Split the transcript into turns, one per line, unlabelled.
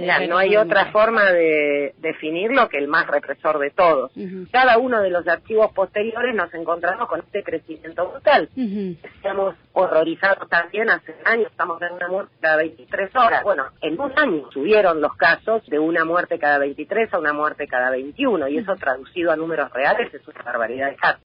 no hay otra forma de definirlo que el más represor de todos. Cada uno de los archivos posteriores nos encontramos con este crecimiento brutal. Estamos horrorizados también hace años, estamos en una muerte cada 23 horas. Bueno, en un año subieron los casos de una muerte cada 23 a una muerte cada 21 y eso traducido a números reales es una barbaridad de casos.